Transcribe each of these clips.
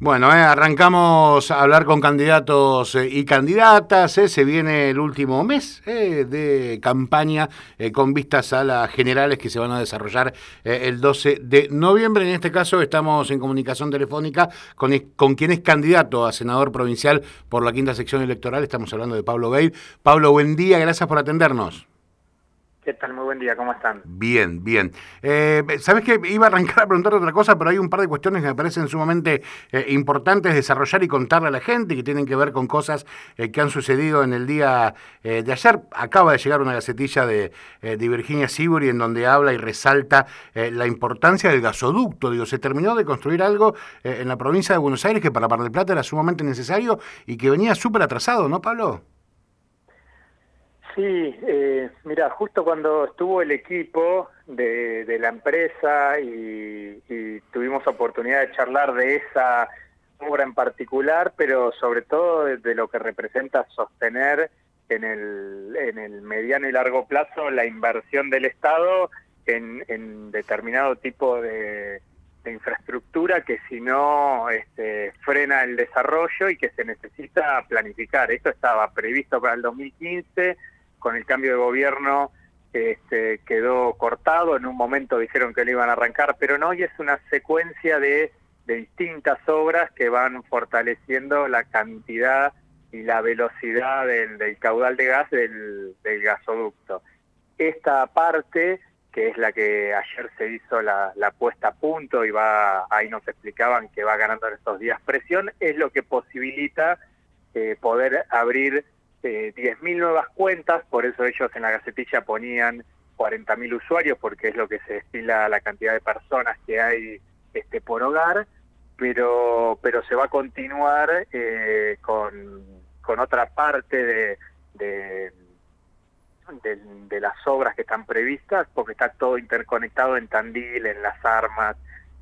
Bueno, eh, arrancamos a hablar con candidatos eh, y candidatas. Eh, se viene el último mes de campaña con vistas a las generales que se van a desarrollar el 12 de noviembre. En este caso estamos en comunicación telefónica con, con quien es candidato a senador provincial por la quinta sección electoral. Estamos hablando de Pablo Gay. Pablo, buen día, gracias por atendernos. ¿Qué tal? Muy buen día, ¿cómo están? Bien, bien. Eh, Sabes que iba a arrancar a preguntar otra cosa, pero hay un par de cuestiones que me parecen sumamente eh, importantes desarrollar y contarle a la gente que tienen que ver con cosas eh, que han sucedido en el día de ayer. Acaba de llegar una gacetilla de, de Virginia Siburi en donde habla y resalta la importancia del gasoducto. Digo, se terminó de construir algo en la provincia de Buenos Aires que para Mar del Plata era sumamente necesario y que venía súper atrasado, ¿no, Pablo? Sí, eh, mira, justo cuando estuvo el equipo de, la empresa y, tuvimos oportunidad de charlar de esa obra en particular, pero sobre todo de, lo que representa sostener en el, en el mediano y largo plazo la inversión del Estado en, determinado tipo de, infraestructura que si no este, frena el desarrollo y que se necesita planificar. Esto estaba previsto para el 2015 con el cambio de gobierno este, quedó cortado, en un momento dijeron que lo iban a arrancar, pero no, y es una secuencia de, distintas obras que van fortaleciendo la cantidad y la velocidad del, caudal de gas del, gasoducto. Esta parte, que es la que ayer se hizo la, puesta a punto y va ahí nos explicaban que va ganando en estos días presión, es lo que posibilita eh, poder abrir eh, 10.000 nuevas cuentas, por eso ellos en la gacetilla ponían 40.000 usuarios, porque es lo que se destila la cantidad de personas que hay este, por hogar, pero, pero se va a continuar eh, con, con otra parte de, de, de, las obras que están previstas, porque está todo interconectado en Tandil, en las armas,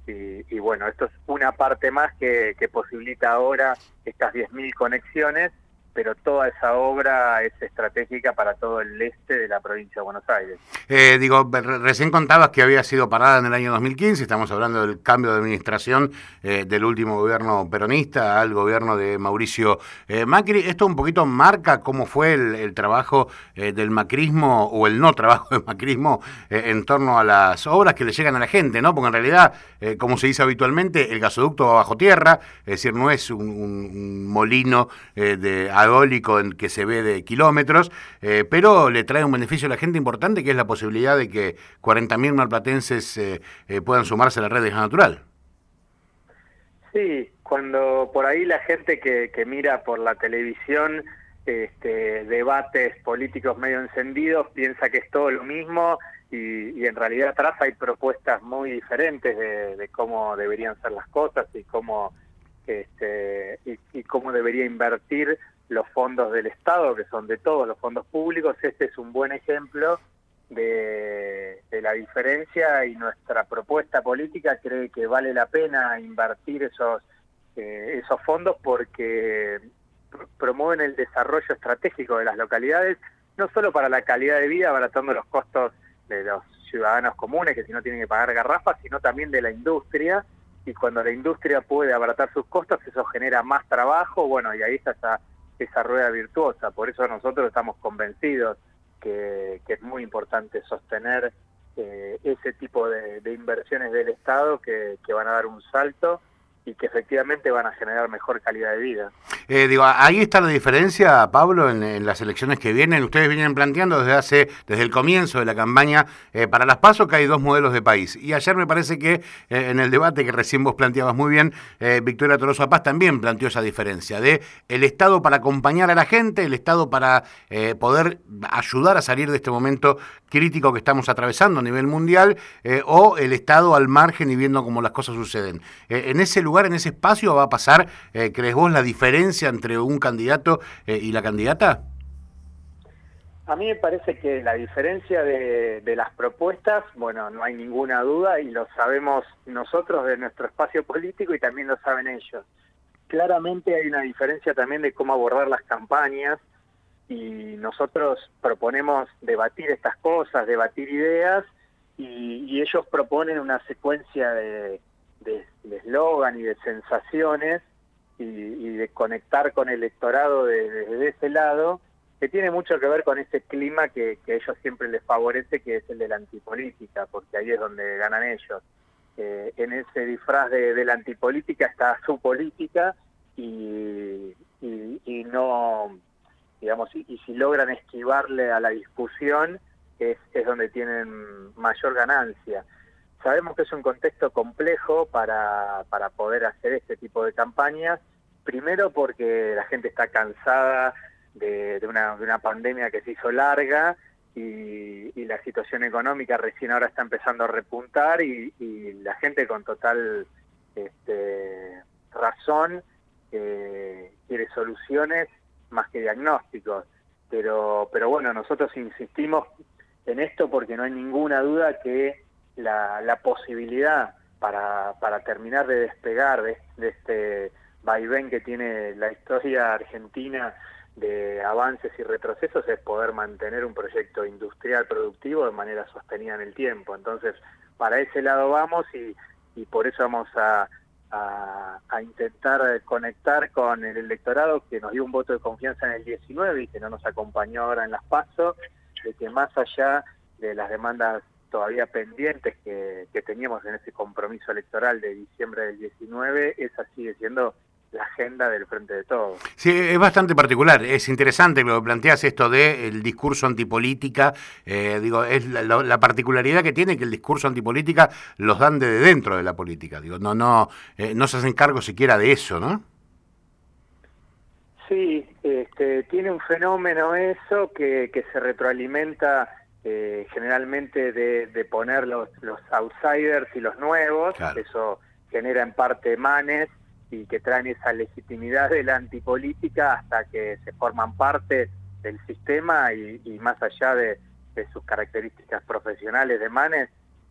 y, y bueno, esto es una parte más que, que posibilita ahora estas 10.000 conexiones pero toda esa obra es estratégica para todo el este de la provincia de Buenos Aires. Eh, digo, recién contabas que había sido parada en el año 2015, estamos hablando del cambio de administración eh, del último gobierno peronista al gobierno de Mauricio eh, Macri. ¿Esto un poquito marca cómo fue el, trabajo del macrismo o el no trabajo del macrismo en torno a las obras que le llegan a la gente, ¿no? Porque en realidad, como se dice habitualmente, el gasoducto va bajo tierra, es decir, no es un, un molino de eólico en que se ve de kilómetros, eh, pero le trae un beneficio a la gente importante que es la posibilidad de que 40.000 malplatenses eh, eh, puedan sumarse a la red de gas natural. Sí, cuando por ahí la gente que, mira por la televisión este, debates políticos medio encendidos piensa que es todo lo mismo y, en realidad atrás hay propuestas muy diferentes de, cómo deberían ser las cosas y cómo este, y, cómo debería invertir los fondos del Estado, que son de todos los fondos públicos. Este es un buen ejemplo de, la diferencia y nuestra propuesta política cree que vale la pena invertir esos, eh, esos fondos porque promueven el desarrollo estratégico de las localidades, no solo para la calidad de vida, abaratando los costos de los ciudadanos comunes que si no tienen que pagar garrafas, sino también de la industria, y cuando la industria puede abaratar sus costos, eso genera más trabajo, bueno, y ahí está esa esa rueda virtuosa. Por eso nosotros estamos convencidos que, es muy importante sostener eh, ese tipo de, inversiones del Estado que, que van a dar un salto y que efectivamente van a generar mejor calidad de vida. Eh, digo, ahí está la diferencia, Pablo, en, las elecciones que vienen. Ustedes vienen planteando desde hace, desde el comienzo de la campaña eh, para las PASO que hay dos modelos de país. Y ayer me parece que eh, en el debate que recién vos planteabas muy bien, Victoria Toroso Paz también planteó esa diferencia de el Estado para acompañar a la gente, el Estado para poder ayudar a salir de este momento crítico que estamos atravesando a nivel mundial, o el Estado al margen y viendo cómo las cosas suceden. en ese lugar en ese espacio va a pasar, eh, crees vos, la diferencia entre un candidato eh, y la candidata? A mí me parece que la diferencia de, las propuestas, bueno, no hay ninguna duda y lo sabemos nosotros de nuestro espacio político y también lo saben ellos. Claramente hay una diferencia también de cómo abordar las campañas y nosotros proponemos debatir estas cosas, debatir ideas y ellos proponen una secuencia de, eslogan y de sensaciones y, de conectar con el electorado desde ese lado, que tiene mucho que ver con ese clima que, que ellos siempre les favorece, que es el de la antipolítica, porque ahí es donde ganan ellos. Eh, en ese disfraz de, la antipolítica está su política y, y, no, digamos, y, si logran esquivarle a la discusión es, es donde tienen mayor ganancia. Sabemos que es un contexto complejo para, para poder hacer este tipo de campañas, primero porque la gente está cansada de, de, una, de una pandemia que se hizo larga y, la situación económica recién ahora está empezando a repuntar y, la gente con total este, razón eh, quiere soluciones más que diagnósticos. Pero, pero bueno, nosotros insistimos en esto porque no hay ninguna duda que la, la posibilidad para, terminar de despegar de, de este vaivén que tiene la historia argentina de avances y retrocesos es poder mantener un proyecto industrial productivo de manera sostenida en el tiempo. Entonces, para ese lado vamos y, y por eso vamos a, a, intentar conectar con el electorado que nos dio un voto de confianza en el 19 y que no nos acompañó ahora en las PASO, de que más allá de las demandas todavía pendientes que, que teníamos en ese compromiso electoral de diciembre del 19, esa sigue siendo la agenda del Frente de Todos. Sí, es bastante particular, es interesante lo que planteas esto del discurso antipolítica, eh, digo, es la, particularidad que tiene que el discurso antipolítica los dan de dentro de la política, digo, no, no, eh, no se hacen cargo siquiera de eso, ¿no? Sí, este, tiene un fenómeno eso que, que se retroalimenta eh, generalmente de, poner los, los outsiders y los nuevos, eso genera en parte manes y que traen esa legitimidad de la antipolítica hasta que se forman parte del sistema y, más allá de, sus características profesionales de Manes.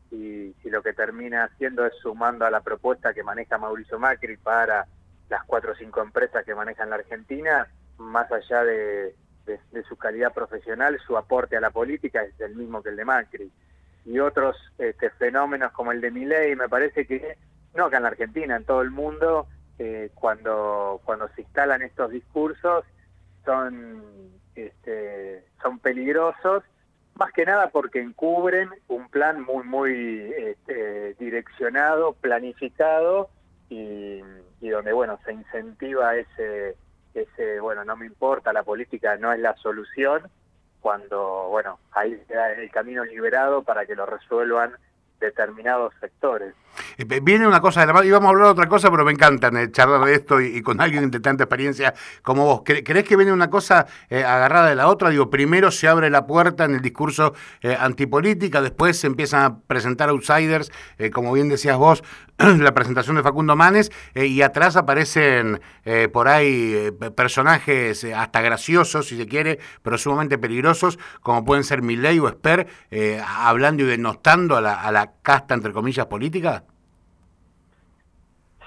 Y si lo que termina haciendo es sumando a la propuesta que maneja Mauricio Macri para las cuatro o cinco empresas que manejan la Argentina, más allá de, su calidad profesional, su aporte a la política es el mismo que el de Macri. Y otros este, fenómenos como el de Milei, me parece que, no acá en la Argentina, en todo el mundo, eh, cuando, cuando se instalan estos discursos son, este, son peligrosos, más que nada porque encubren un plan muy, muy este, direccionado, planificado y, y, donde, bueno, se incentiva ese, ese, bueno, no me importa, la política no es la solución, cuando, bueno, ahí queda el camino liberado para que lo resuelvan determinados sectores. Eh, viene una cosa de la mano, íbamos a hablar de otra cosa, pero me encanta eh, charlar de esto y, con alguien de tanta experiencia como vos. ¿Crees que viene una cosa eh, agarrada de la otra? Digo, primero se abre la puerta en el discurso antipolítica, después se empiezan a presentar outsiders, como bien decías vos, la presentación de Facundo Manes, y atrás aparecen por ahí personajes hasta graciosos, si se quiere, pero sumamente peligrosos, como pueden ser Milley o Esper, hablando y denostando a la, a la casta, entre comillas, política.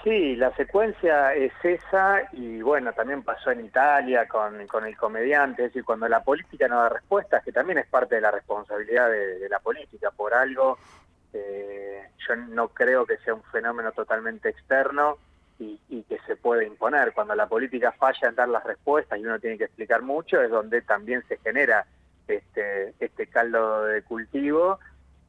Sí, la secuencia es esa y bueno, también pasó en Italia con, con el comediante, es decir, cuando la política no da respuestas, que también es parte de la responsabilidad de, la política, por algo, eh, yo no creo que sea un fenómeno totalmente externo y, y, que se puede imponer. Cuando la política falla en dar las respuestas y uno tiene que explicar mucho, es donde también se genera este, este caldo de cultivo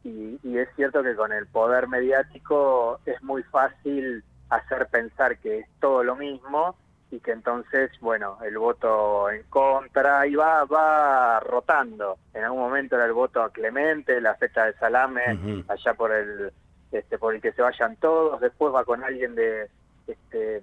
y, y es cierto que con el poder mediático es muy fácil hacer pensar que es todo lo mismo y que entonces, bueno, el voto en contra y va, va rotando. En algún momento era el voto a Clemente, la fecha de Salame, allá por el, este, por el que se vayan todos, después va con alguien de, este,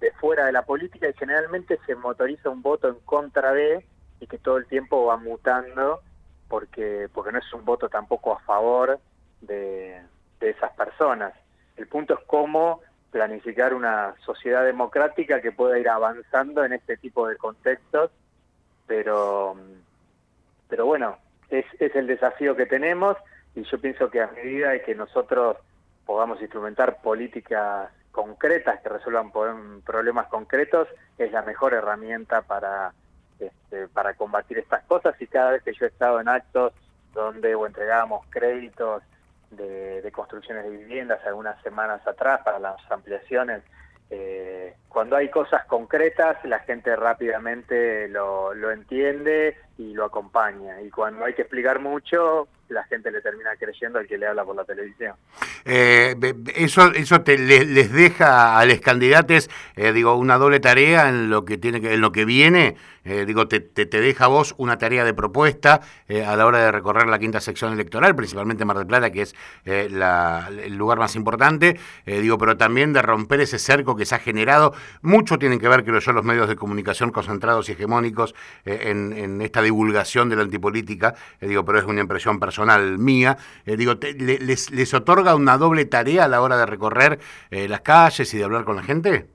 de fuera de la política y generalmente se motoriza un voto en contra de y que todo el tiempo va mutando porque, porque no es un voto tampoco a favor de, de esas personas. El punto es cómo planificar una sociedad democrática que pueda ir avanzando en este tipo de contextos, pero, pero bueno, es, es el desafío que tenemos y yo pienso que a medida de que nosotros podamos instrumentar políticas concretas que resuelvan problemas concretos, es la mejor herramienta para, este, para combatir estas cosas y cada vez que yo he estado en actos donde o entregábamos créditos de, construcciones de viviendas algunas semanas atrás para las ampliaciones. Eh, cuando hay cosas concretas, la gente rápidamente lo, lo entiende y lo acompaña. Y cuando hay que explicar mucho, la gente le termina creyendo al que le habla por la televisión. Eh, eso eso te, les, deja a los candidatos, eh, digo, una doble tarea en lo que tiene que, en lo que viene, eh, digo, te, te, deja a vos una tarea de propuesta a la hora de recorrer la quinta sección electoral, principalmente Mar del Plata, que es el lugar más importante, digo, pero también de romper ese cerco que se ha generado. Mucho tienen que ver, creo yo, los medios de comunicación concentrados y hegemónicos en, en esta divulgación de la antipolítica, digo, pero es una impresión personal personal mía, eh, digo, les, les, otorga una doble tarea a la hora de recorrer eh, las calles y de hablar con la gente?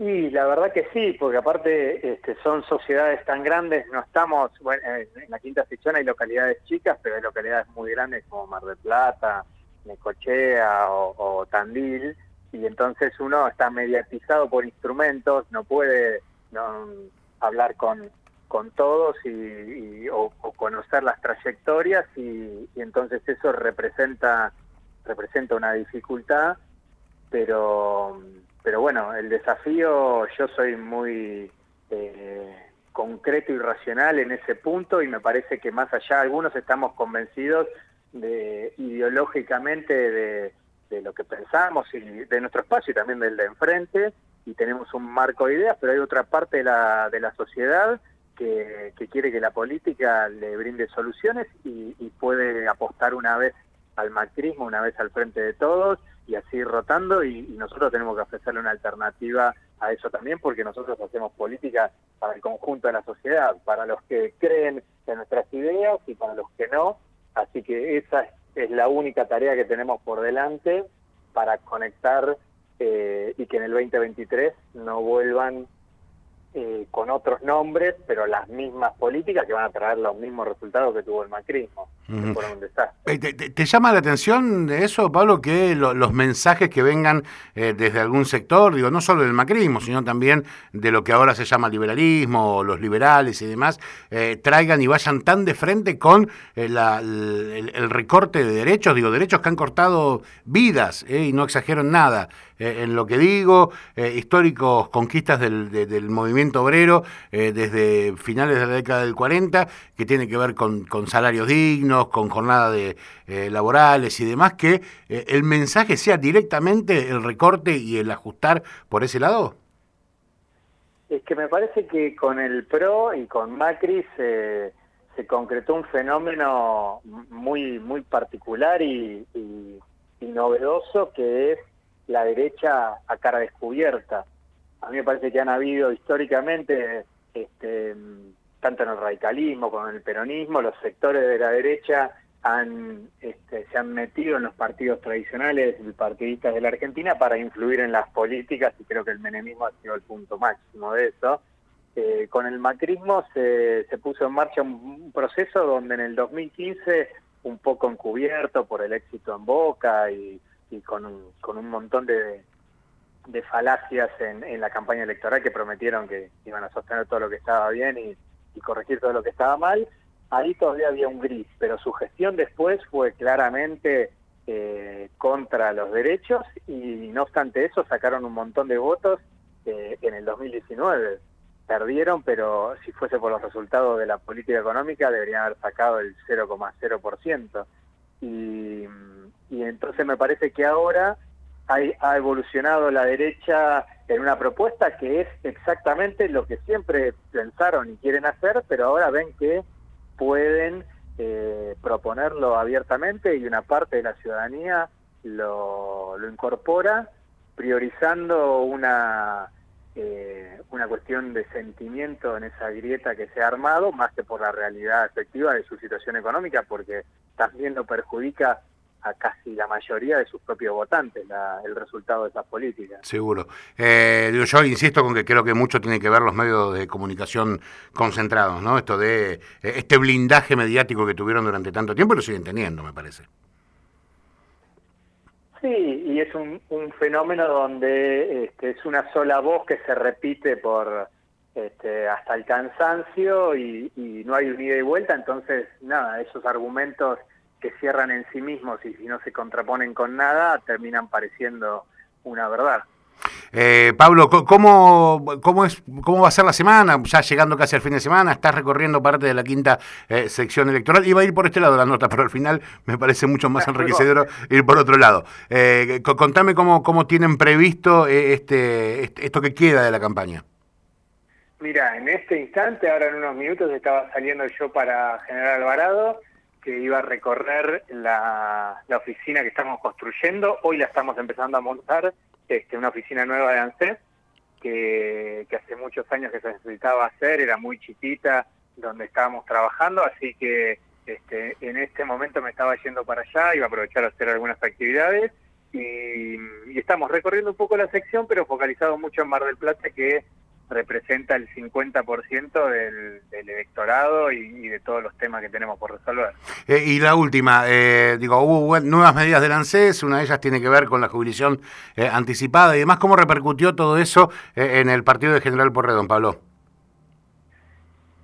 Y la verdad que sí, porque aparte este, son sociedades tan grandes, no estamos, bueno, en la quinta sección hay localidades chicas, pero hay localidades muy grandes como Mar del Plata, Necochea o, o Tandil, y entonces uno está mediatizado por instrumentos, no puede no, hablar con, con todos y, o, conocer las trayectorias y, entonces eso representa representa una dificultad pero pero bueno el desafío yo soy muy eh, concreto y racional en ese punto y me parece que más allá algunos estamos convencidos de ideológicamente de, de lo que pensamos y de nuestro espacio y también del de enfrente y tenemos un marco de ideas pero hay otra parte de la, de la sociedad que, quiere que la política le brinde soluciones y, puede apostar una vez al macrismo, una vez al frente de todos y así rotando y, nosotros tenemos que ofrecerle una alternativa a eso también porque nosotros hacemos política para el conjunto de la sociedad, para los que creen en nuestras ideas y para los que no. Así que esa es la única tarea que tenemos por delante para conectar eh, y que en el 2023 no vuelvan eh, con otros nombres, pero las mismas políticas que van a traer los mismos resultados que tuvo el macrismo. Eh, ¿Te, llama la atención de eso, Pablo, que los mensajes que vengan eh, desde algún sector, digo, no solo del macrismo, sino también de lo que ahora se llama liberalismo, los liberales y demás, traigan y vayan tan de frente con el, recorte de derechos, digo, derechos que han cortado vidas, y no exagero en nada en lo que digo, históricos conquistas del, del movimiento obrero eh, desde finales de la década del 40, que tiene que ver con, salarios dignos, con jornadas de, eh, laborales y demás, que eh, el mensaje sea directamente el recorte y el ajustar por ese lado? Es que me parece que con el PRO y con Macri se, se concretó un fenómeno muy, muy particular y, y novedoso que es la derecha a cara descubierta a mí me parece que han habido históricamente, este, tanto en el radicalismo como en el peronismo, los sectores de la derecha han, este, se han metido en los partidos tradicionales partidistas de la Argentina para influir en las políticas y creo que el menemismo ha sido el punto máximo de eso. Eh, con el macrismo se, se puso en marcha un, proceso donde en el 2015, un poco encubierto por el éxito en Boca y, y con, con un montón de, de falacias en, la campaña electoral que prometieron que iban a sostener todo lo que estaba bien y, corregir todo lo que estaba mal. Ahí todavía había un gris, pero su gestión después fue claramente eh, contra los derechos y no obstante eso sacaron un montón de votos eh, en el 2019. Perdieron, pero si fuese por los resultados de la política económica deberían haber sacado el 0,0%. Y, y entonces me parece que ahora ha, evolucionado la derecha en una propuesta que es exactamente lo que siempre pensaron y quieren hacer, pero ahora ven que pueden eh, proponerlo abiertamente y una parte de la ciudadanía lo, lo incorpora, priorizando una, eh, una cuestión de sentimiento en esa grieta que se ha armado, más que por la realidad efectiva de su situación económica, porque también lo perjudica a casi la mayoría de sus propios votantes el resultado de esas políticas. Seguro. Eh, yo insisto con que creo que mucho tiene que ver los medios de comunicación concentrados, ¿no? Esto de eh, este blindaje mediático que tuvieron durante tanto tiempo y lo siguen teniendo, me parece. Sí, y es un, fenómeno donde este, es una sola voz que se repite por este, hasta el cansancio y, y no hay un ida y vuelta, entonces, nada, esos argumentos que cierran en sí mismos y no se contraponen con nada, terminan pareciendo una verdad. Eh, Pablo, ¿cómo, cómo, es, ¿cómo va a ser la semana? Ya llegando casi al fin de semana, estás recorriendo parte de la quinta eh, sección electoral. Iba a ir por este lado la nota, pero al final me parece mucho más enriquecedor ir por otro lado. Eh, contame cómo, cómo tienen previsto eh, este, este, esto que queda de la campaña. Mira, en este instante, ahora en unos minutos, estaba saliendo yo para General Alvarado, que iba a recorrer la, la oficina que estamos construyendo. Hoy la estamos empezando a montar este, una oficina nueva de ANSES que, hace muchos años que se necesitaba hacer, era muy chiquita donde estábamos trabajando, así que este, en este momento me estaba yendo para allá, iba a aprovechar a hacer algunas actividades y, y estamos recorriendo un poco la sección, pero focalizado mucho en Mar del Plata, que representa el 50% del, del electorado y, de todos los temas que tenemos por resolver. Eh, y la última, eh, digo, hubo nuevas medidas del ANSES, una de ellas tiene que ver con la jubilación eh, anticipada y demás. ¿Cómo repercutió todo eso en el partido de General Porredón, Pablo?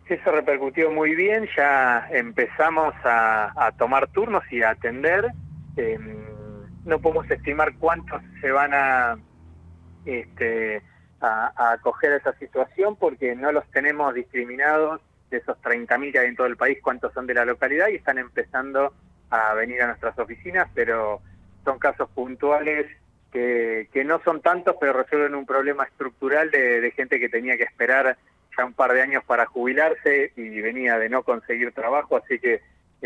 Eso repercutió muy bien, ya empezamos a, a tomar turnos y a atender. Em, no podemos estimar cuántos se van a... Este, a, acoger esa situación porque no los tenemos discriminados de esos 30.000 que hay en todo el país, cuántos son de la localidad y están empezando a venir a nuestras oficinas, pero son casos puntuales que, que no son tantos, pero resuelven un problema estructural de gente que tenía que esperar ya un par de años para jubilarse y venía de no conseguir trabajo, así que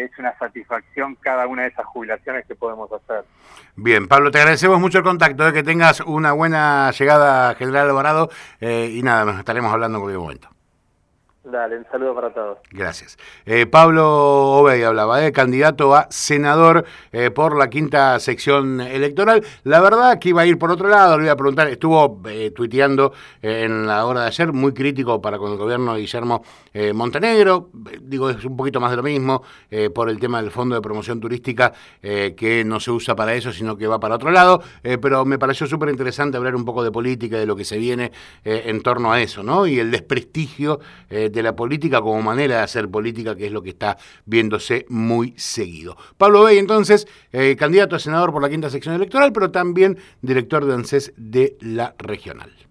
es una satisfacción cada una de esas jubilaciones que podemos hacer. Bien, Pablo, te agradecemos mucho el contacto, de eh, que tengas una buena llegada General Alvarado eh, y nada, nos estaremos hablando en cualquier momento. Dale, un saludo para todos. Gracias. Eh, Pablo Obey hablaba, de candidato a senador eh, por la quinta sección electoral. La verdad que iba a ir por otro lado, le voy a preguntar, estuvo eh, tuiteando en la hora de ayer, muy crítico para con el gobierno de Guillermo Montenegro, digo, es un poquito más de lo mismo, por el tema del Fondo de Promoción Turística, que no se usa para eso, sino que va para otro lado, pero me pareció súper interesante hablar un poco de política, de lo que se viene en torno a eso, ¿no? Y el desprestigio de de la política como manera de hacer política, que es lo que está viéndose muy seguido. Pablo Bey, entonces, eh, candidato a senador por la quinta sección electoral, pero también director de ANSES de la regional.